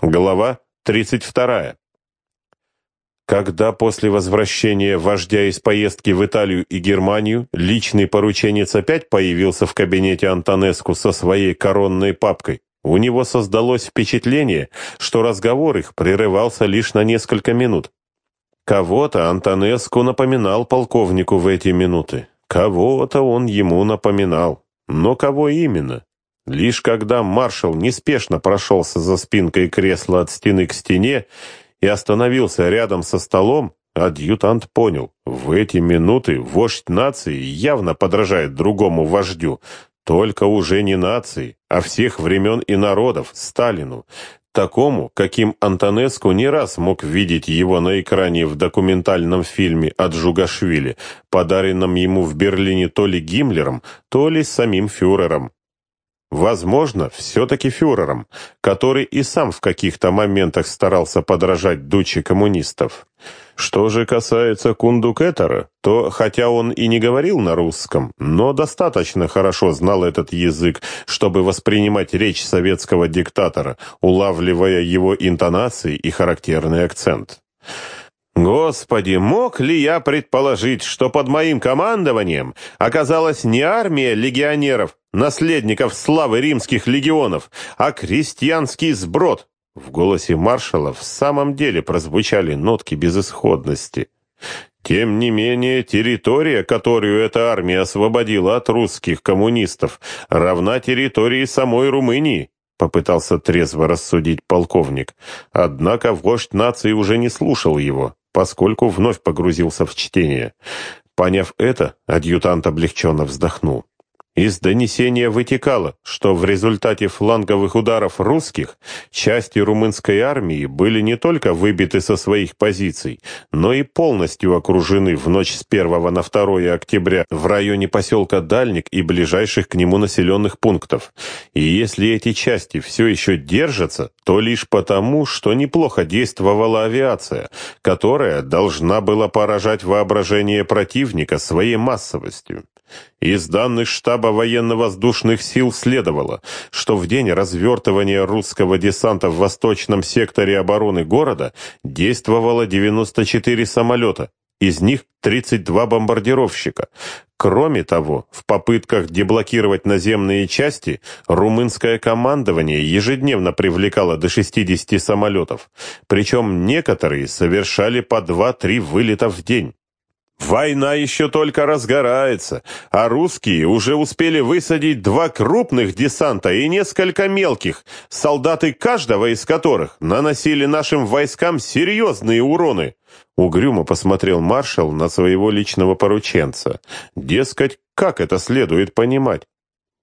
Глава 32. Когда после возвращения вождя из поездки в Италию и Германию личный порученец опять появился в кабинете Антонеску со своей коронной папкой, у него создалось впечатление, что разговор их прерывался лишь на несколько минут. Кого-то Антонеску напоминал полковнику в эти минуты, кого-то он ему напоминал, но кого именно? Лишь когда маршал неспешно прошелся за спинкой кресла от стены к стене и остановился рядом со столом, адъютант понял, в эти минуты вождь нации явно подражает другому вождю, только уже не нации, а всех времен и народов, Сталину, такому, каким Антонеску не раз мог видеть его на экране в документальном фильме от Жугашвили, подаренном ему в Берлине то ли Гиммлером, то ли самим фюрером. Возможно, все-таки фюрером, который и сам в каких-то моментах старался подражать дуче коммунистов. Что же касается Кундукетера, то, хотя он и не говорил на русском, но достаточно хорошо знал этот язык, чтобы воспринимать речь советского диктатора, улавливая его интонации и характерный акцент. Господи, мог ли я предположить, что под моим командованием оказалась не армия легионеров, наследников славы римских легионов, а крестьянский сброд? В голосе маршала в самом деле прозвучали нотки безысходности. Тем не менее, территория, которую эта армия освободила от русских коммунистов, равна территории самой Румынии. Попытался трезво рассудить полковник. Однако вождь нации уже не слушал его поскольку вновь погрузился в чтение. Поняв это, адъютант облегченно вздохнул. Из донесения вытекало, что в результате фланговых ударов русских части румынской армии были не только выбиты со своих позиций, но и полностью окружены в ночь с 1 на 2 октября в районе поселка Дальник и ближайших к нему населенных пунктов. И если эти части все еще держатся, то лишь потому, что неплохо действовала авиация, которая должна была поражать воображение противника своей массовостью. Из данных штаба военно-воздушных сил следовало, что в день развертывания русского десанта в восточном секторе обороны города действовало 94 самолета, из них 32 бомбардировщика. Кроме того, в попытках деблокировать наземные части, румынское командование ежедневно привлекало до 60 самолетов, причем некоторые совершали по 2-3 вылета в день. Война еще только разгорается, а русские уже успели высадить два крупных десанта и несколько мелких, солдаты каждого из которых наносили нашим войскам серьезные уроны. Угрюмо посмотрел маршал на своего личного порученца. Дескать, как это следует понимать?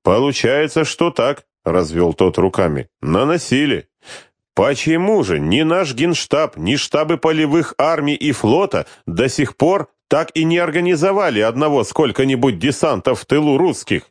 Получается, что так, развел тот руками. Наносили. Почему же ни наш генштаб, ни штабы полевых армий и флота до сих пор так и не организовали одного сколько-нибудь десанта в тылу русских.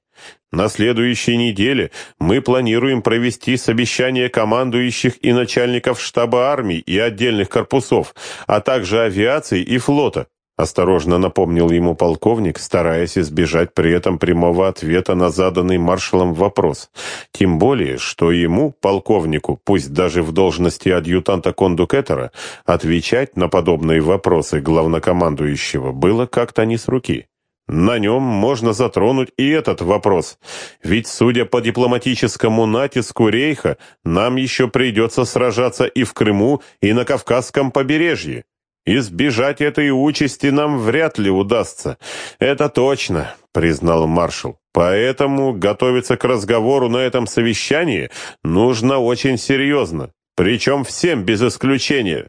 На следующей неделе мы планируем провести совещание командующих и начальников штаба армий и отдельных корпусов, а также авиации и флота. Осторожно напомнил ему полковник, стараясь избежать при этом прямого ответа на заданный маршалом вопрос. Тем более, что ему, полковнику, пусть даже в должности адъютанта кондукетера, отвечать на подобные вопросы главнокомандующего было как-то не с руки. На нем можно затронуть и этот вопрос, ведь, судя по дипломатическому натиску Рейха, нам еще придется сражаться и в Крыму, и на Кавказском побережье. Избежать этой участи нам вряд ли удастся. Это точно, признал маршал. Поэтому готовиться к разговору на этом совещании нужно очень серьезно, причем всем без исключения.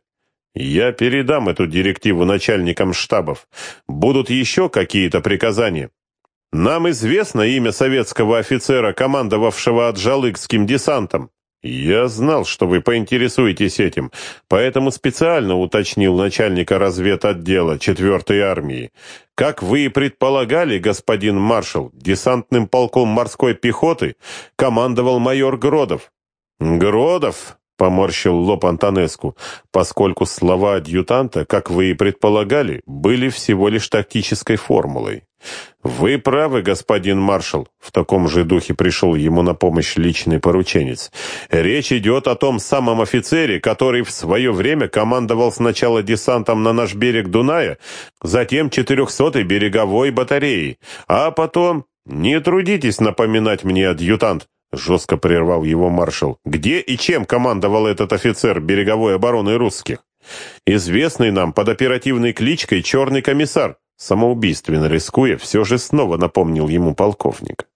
Я передам эту директиву начальникам штабов. Будут еще какие-то приказания. Нам известно имя советского офицера, командовавшего Аджалыкским десантом. «Я знал, что вы поинтересуетесь этим, поэтому специально уточнил начальника разведотдела 4-й армии. Как вы и предполагали, господин маршал, десантным полком морской пехоты командовал майор Гродов». «Гродов?» Поморщил лоб Антонеску, поскольку слова адъютанта, как вы и предполагали, были всего лишь тактической формулой. «Вы правы, господин маршал», — в таком же духе пришел ему на помощь личный порученец. «Речь идет о том самом офицере, который в свое время командовал сначала десантом на наш берег Дуная, затем 400-й береговой батареей, а потом...» «Не трудитесь напоминать мне, адъютант», — жестко прервал его маршал. «Где и чем командовал этот офицер береговой обороны русских? Известный нам под оперативной кличкой «Черный комиссар», самоубийственно рискуя, все же снова напомнил ему полковник.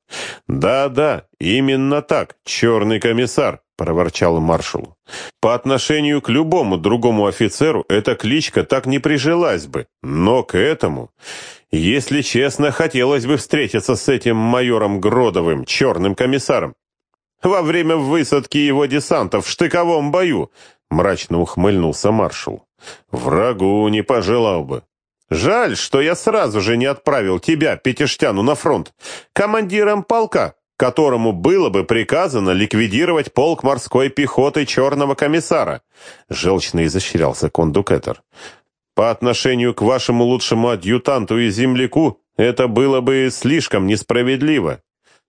«Да-да, именно так, черный комиссар», — проворчал маршал. «По отношению к любому другому офицеру эта кличка так не прижилась бы, но к этому...» Если честно, хотелось бы встретиться с этим майором Гродовым, черным комиссаром. Во время высадки его десанта в штыковом бою, мрачно ухмыльнулся маршал. Врагу не пожелал бы. Жаль, что я сразу же не отправил тебя, Пятиштяну, на фронт, командиром полка, которому было бы приказано ликвидировать полк морской пехоты черного комиссара. Желчно изощрялся кондукетор. По отношению к вашему лучшему адъютанту и земляку это было бы слишком несправедливо.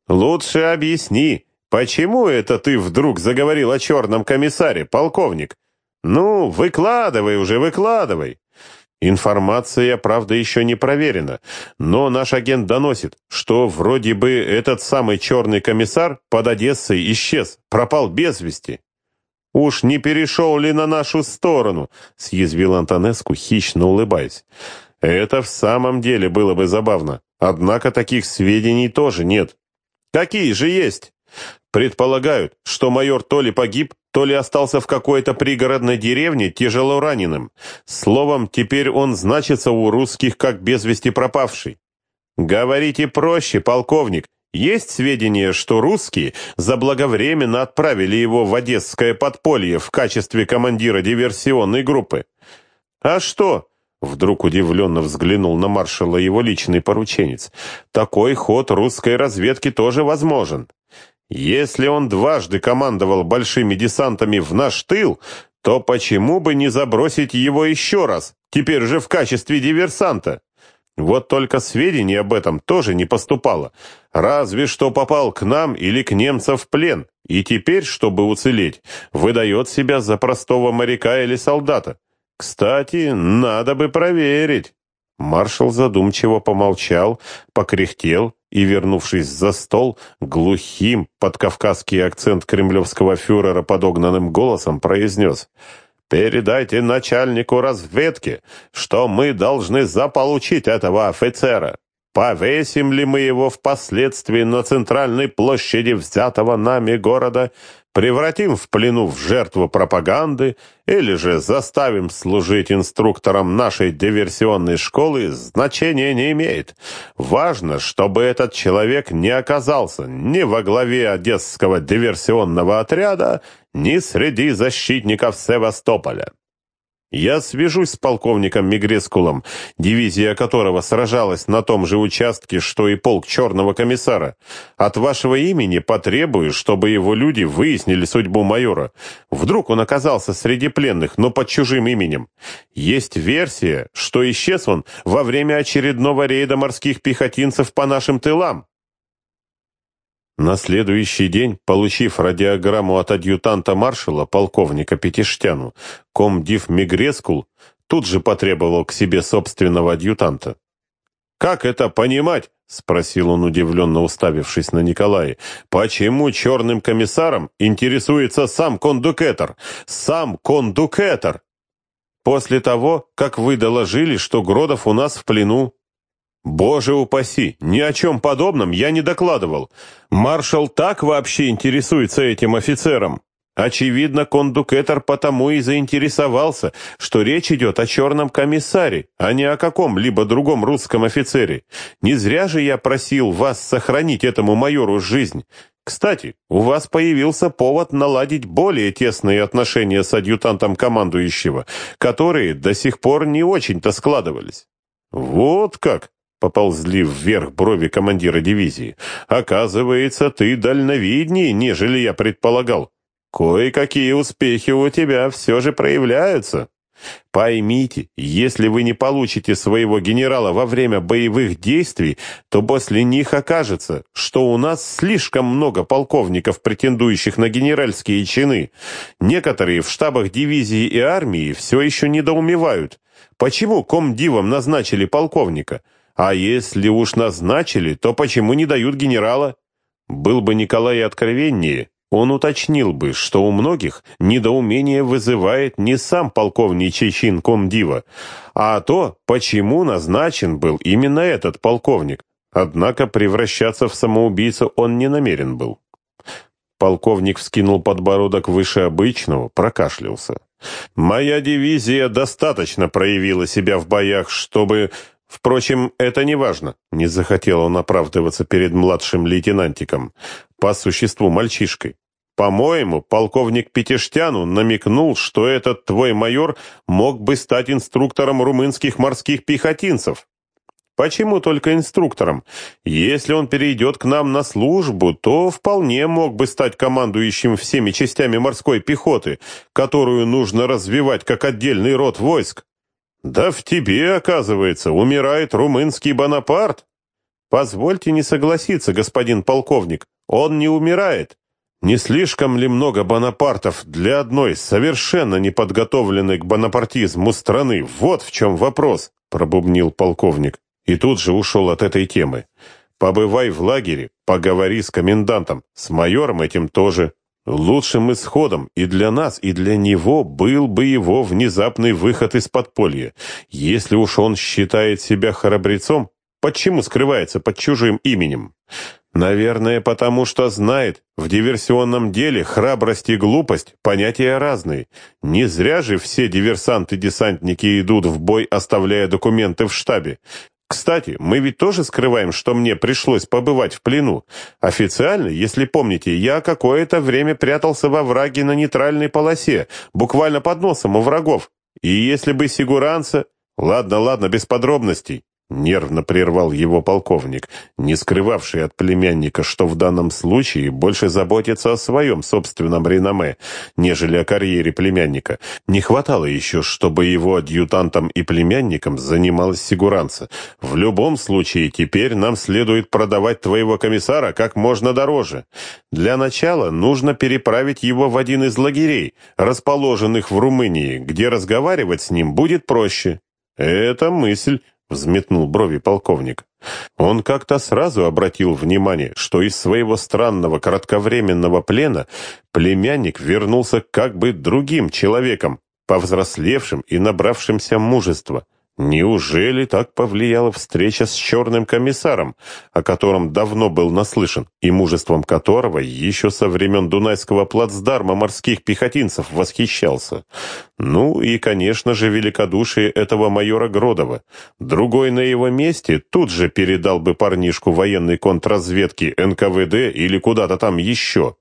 Лучше объясни, почему это ты вдруг заговорил о черном комиссаре, полковник? Ну, выкладывай уже, выкладывай. Информация, правда, еще не проверена, но наш агент доносит, что вроде бы этот самый черный комиссар под Одессой исчез, пропал без вести. «Уж не перешел ли на нашу сторону?» — съязвил Антонеску, хищно улыбаясь. «Это в самом деле было бы забавно. Однако таких сведений тоже нет». «Какие же есть?» «Предполагают, что майор то ли погиб, то ли остался в какой-то пригородной деревне тяжело раненым. Словом, теперь он значится у русских как без вести пропавший». «Говорите проще, полковник, есть сведения, что русские заблаговременно отправили его в Одесское подполье в качестве командира диверсионной группы. А что? Вдруг удивленно взглянул на маршала его личный порученец. Такой ход русской разведки тоже возможен. Если он дважды командовал большими десантами в наш тыл, то почему бы не забросить его еще раз, теперь же в качестве диверсанта? Вот только сведений об этом тоже не поступало. Разве что попал к нам или к немцам в плен, и теперь, чтобы уцелеть, выдает себя за простого моряка или солдата. Кстати, надо бы проверить. Маршал задумчиво помолчал, покряхтел и, вернувшись за стол, глухим под кавказский акцент кремлевского фюрера подогнанным голосом произнес — Передайте начальнику разведки, что мы должны заполучить этого офицера. Повесим ли мы его впоследствии на центральной площади взятого нами города, превратим в плену в жертву пропаганды или же заставим служить инструктором нашей диверсионной школы, значения не имеет. Важно, чтобы этот человек не оказался ни во главе Одесского диверсионного отряда, ни среди защитников Севастополя. Я свяжусь с полковником Мигрескулом, дивизия которого сражалась на том же участке, что и полк черного комиссара. От вашего имени потребую, чтобы его люди выяснили судьбу майора. Вдруг он оказался среди пленных, но под чужим именем. Есть версия, что исчез он во время очередного рейда морских пехотинцев по нашим тылам. На следующий день, получив радиограмму от адъютанта маршала, полковника Пятиштяну, комдив Мигрескул тут же потребовал к себе собственного адъютанта. «Как это понимать?» — спросил он, удивленно уставившись на Николая. «Почему черным комиссаром интересуется сам кондукетор? Сам кондукетор!» «После того, как вы доложили, что Гродов у нас в плену, Боже упаси, ни о чем подобном я не докладывал. Маршал так вообще интересуется этим офицером. Очевидно, кондукетор потому и заинтересовался, что речь идет о черном комиссаре, а не о каком-либо другом русском офицере. Не зря же я просил вас сохранить этому майору жизнь. Кстати, у вас появился повод наладить более тесные отношения с адъютантом командующего, которые до сих пор не очень-то складывались. Вот как! Поползли вверх брови командира дивизии. «Оказывается, ты дальновиднее, нежели я предполагал. кое-какие успехи у тебя все же проявляются. Поймите, если вы не получите своего генерала во время боевых действий, то после них окажется, что у нас слишком много полковников, претендующих на генеральские чины. Некоторые в штабах дивизии и армии все еще недоумевают, почему комдивом назначили полковника, а если уж назначили, то почему не дают генерала? Был бы Николай откровеннее, он уточнил бы, что у многих недоумение вызывает не сам полковничий чин комдива, а то, почему назначен был именно этот полковник. Однако превращаться в самоубийцу он не намерен был. Полковник вскинул подбородок выше обычного, прокашлялся. «Моя дивизия достаточно проявила себя в боях, чтобы Впрочем, это не важно. Не захотел он оправдываться перед младшим лейтенантиком, по существу мальчишкой. По-моему, полковник Петештяну намекнул, что этот твой майор мог бы стать инструктором румынских морских пехотинцев. Почему только инструктором? Если он перейдет к нам на службу, то вполне мог бы стать командующим всеми частями морской пехоты, которую нужно развивать как отдельный род войск. Да в тебе, оказывается, умирает румынский Бонапарт. Позвольте не согласиться, господин полковник, он не умирает. Не слишком ли много Бонапартов для одной совершенно неподготовленной к бонапартизму страны? Вот в чем вопрос, пробубнил полковник. И тут же ушел от этой темы. Побывай в лагере, поговори с комендантом, с майором этим тоже. Лучшим исходом и для нас, и для него был бы его внезапный выход из подполья. Если уж он считает себя храбрецом, почему скрывается под чужим именем? Наверное, потому что знает, в диверсионном деле храбрость и глупость – понятия разные. Не зря же все диверсанты-десантники идут в бой, оставляя документы в штабе. Кстати, мы ведь тоже скрываем, что мне пришлось побывать в плену. Официально, если помните, я какое-то время прятался во враге на нейтральной полосе, буквально под носом у врагов. И если бы Сигуранца... Ладно, ладно, без подробностей. Нервно прервал его полковник, не скрывавший от племянника, что в данном случае больше заботится о своем собственном реноме, нежели о карьере племянника. Не хватало еще, чтобы его адъютантом и племянником занималась Сигуранца. В любом случае, теперь нам следует продавать твоего комиссара как можно дороже. Для начала нужно переправить его в один из лагерей, расположенных в Румынии, где разговаривать с ним будет проще. Это мысль, Взметнул брови полковник. Он как-то сразу обратил внимание, что из своего странного кратковременного плена племянник вернулся как бы другим человеком, повзрослевшим и набравшимся мужества. Неужели так повлияла встреча с черным комиссаром, о котором давно был наслышан, и мужеством которого еще со времен Дунайского плацдарма морских пехотинцев восхищался? Ну и, конечно же, великодушие этого майора Гродова. Другой на его месте тут же передал бы парнишку военной контрразведки НКВД или куда-то там еще.